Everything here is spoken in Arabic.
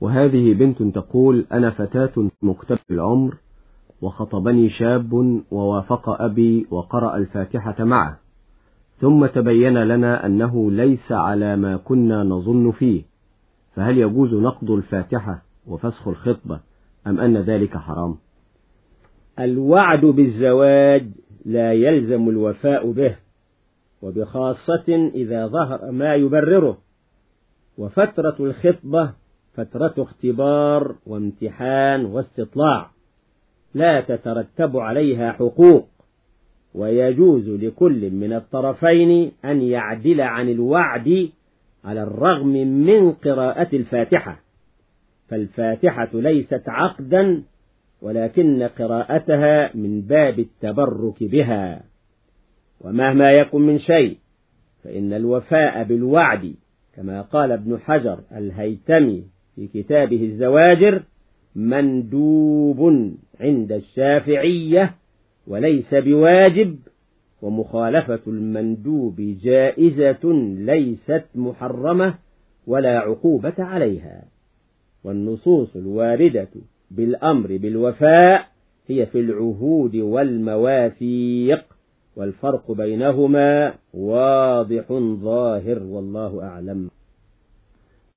وهذه بنت تقول أنا فتاة مكتب العمر وخطبني شاب ووافق أبي وقرأ الفاتحة معه ثم تبين لنا أنه ليس على ما كنا نظن فيه فهل يجوز نقض الفاتحة وفسخ الخطبة أم أن ذلك حرام؟ الوعد بالزواج لا يلزم الوفاء به وبخاصة إذا ظهر ما يبرره وفترة الخطبة فترة اختبار وامتحان واستطلاع. لا تترتب عليها حقوق ويجوز لكل من الطرفين أن يعدل عن الوعد على الرغم من قراءة الفاتحة. فالفاتحة ليست عقدا ولكن قراءتها من باب التبرك بها. ومهما يكن من شيء فإن الوفاء بالوعد كما قال ابن حجر الهيتمي في كتابه الزواجر مندوب عند الشافعية وليس بواجب ومخالفة المندوب جائزة ليست محرمة ولا عقوبة عليها. والنصوص الواردة بالأمر بالوفاء هي في العهود والمواثيق والفرق بينهما واضح ظاهر والله أعلم.